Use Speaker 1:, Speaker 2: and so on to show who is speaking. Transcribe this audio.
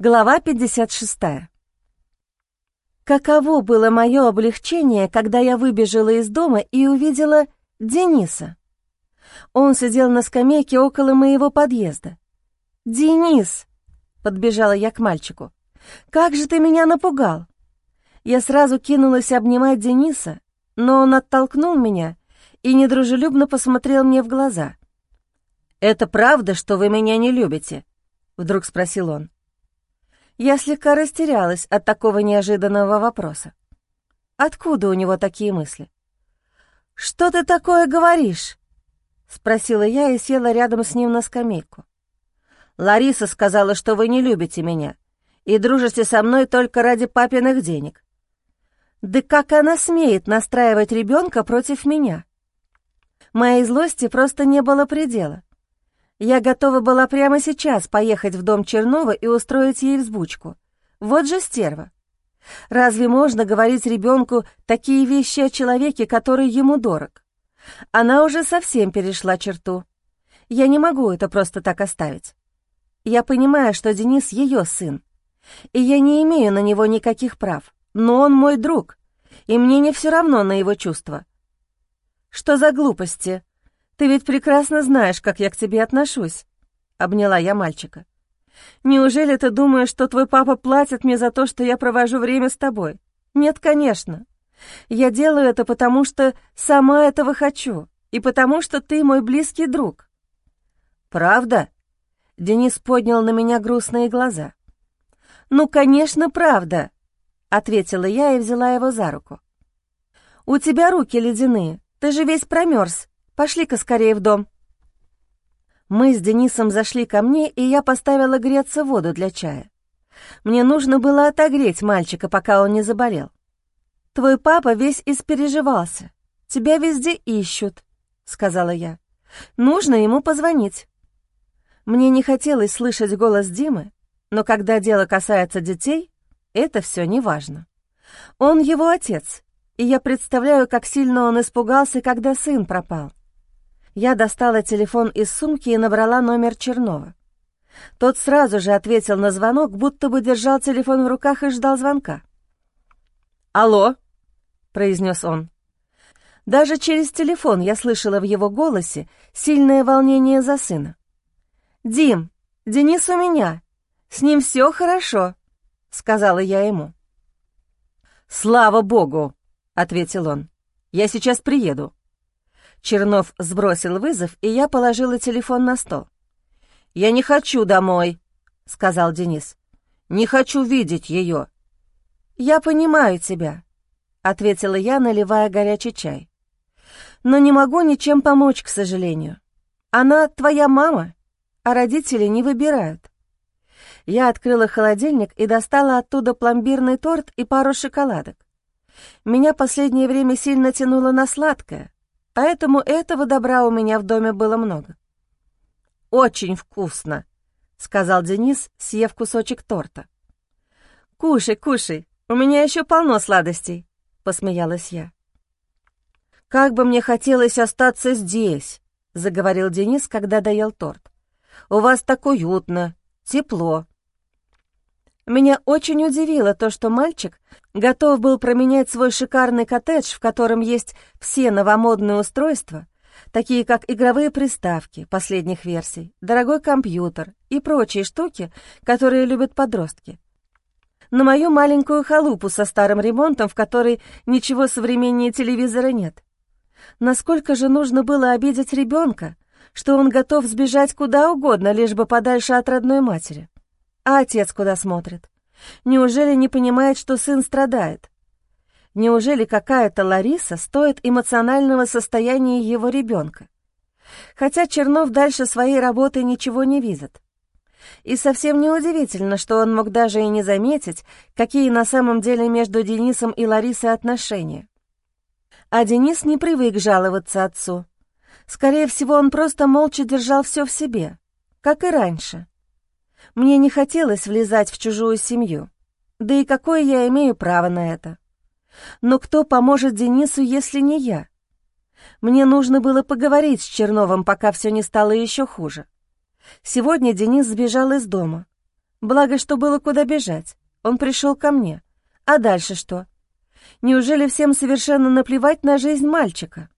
Speaker 1: Глава 56. Каково было мое облегчение, когда я выбежала из дома и увидела Дениса. Он сидел на скамейке около моего подъезда. «Денис!» — подбежала я к мальчику. «Как же ты меня напугал!» Я сразу кинулась обнимать Дениса, но он оттолкнул меня и недружелюбно посмотрел мне в глаза. «Это правда, что вы меня не любите?» — вдруг спросил он. Я слегка растерялась от такого неожиданного вопроса. Откуда у него такие мысли? «Что ты такое говоришь?» — спросила я и села рядом с ним на скамейку. «Лариса сказала, что вы не любите меня и дружите со мной только ради папиных денег. Да как она смеет настраивать ребенка против меня? Моей злости просто не было предела. Я готова была прямо сейчас поехать в дом Чернова и устроить ей взбучку. Вот же стерва. Разве можно говорить ребенку такие вещи о человеке, который ему дорог? Она уже совсем перешла черту. Я не могу это просто так оставить. Я понимаю, что Денис ее сын, и я не имею на него никаких прав, но он мой друг, и мне не все равно на его чувства. Что за глупости? Ты ведь прекрасно знаешь, как я к тебе отношусь», — обняла я мальчика. «Неужели ты думаешь, что твой папа платит мне за то, что я провожу время с тобой? Нет, конечно. Я делаю это потому, что сама этого хочу, и потому, что ты мой близкий друг». «Правда?» — Денис поднял на меня грустные глаза. «Ну, конечно, правда», — ответила я и взяла его за руку. «У тебя руки ледяные, ты же весь промерз. Пошли-ка скорее в дом». Мы с Денисом зашли ко мне, и я поставила греться воду для чая. Мне нужно было отогреть мальчика, пока он не заболел. «Твой папа весь испереживался. Тебя везде ищут», — сказала я. «Нужно ему позвонить». Мне не хотелось слышать голос Димы, но когда дело касается детей, это все не важно. Он его отец, и я представляю, как сильно он испугался, когда сын пропал. Я достала телефон из сумки и набрала номер Чернова. Тот сразу же ответил на звонок, будто бы держал телефон в руках и ждал звонка. «Алло», — произнес он. Даже через телефон я слышала в его голосе сильное волнение за сына. «Дим, Денис у меня. С ним все хорошо», — сказала я ему. «Слава богу», — ответил он. «Я сейчас приеду». Чернов сбросил вызов, и я положила телефон на стол. «Я не хочу домой», — сказал Денис. «Не хочу видеть ее». «Я понимаю тебя», — ответила я, наливая горячий чай. «Но не могу ничем помочь, к сожалению. Она твоя мама, а родители не выбирают». Я открыла холодильник и достала оттуда пломбирный торт и пару шоколадок. Меня последнее время сильно тянуло на сладкое, поэтому этого добра у меня в доме было много. «Очень вкусно», — сказал Денис, съев кусочек торта. «Кушай, кушай, у меня еще полно сладостей», — посмеялась я. «Как бы мне хотелось остаться здесь», — заговорил Денис, когда доел торт. «У вас так уютно, тепло». Меня очень удивило то, что мальчик готов был променять свой шикарный коттедж, в котором есть все новомодные устройства, такие как игровые приставки последних версий, дорогой компьютер и прочие штуки, которые любят подростки. На мою маленькую халупу со старым ремонтом, в которой ничего современнее телевизора нет. Насколько же нужно было обидеть ребенка, что он готов сбежать куда угодно, лишь бы подальше от родной матери. А отец куда смотрит? Неужели не понимает, что сын страдает? Неужели какая-то Лариса стоит эмоционального состояния его ребенка? Хотя Чернов дальше своей работы ничего не видит. И совсем неудивительно, что он мог даже и не заметить, какие на самом деле между Денисом и Ларисой отношения. А Денис не привык жаловаться отцу. Скорее всего, он просто молча держал все в себе, как и раньше. Мне не хотелось влезать в чужую семью. Да и какое я имею право на это? Но кто поможет Денису, если не я? Мне нужно было поговорить с Черновым, пока все не стало еще хуже. Сегодня Денис сбежал из дома. Благо, что было куда бежать. Он пришел ко мне. А дальше что? Неужели всем совершенно наплевать на жизнь мальчика?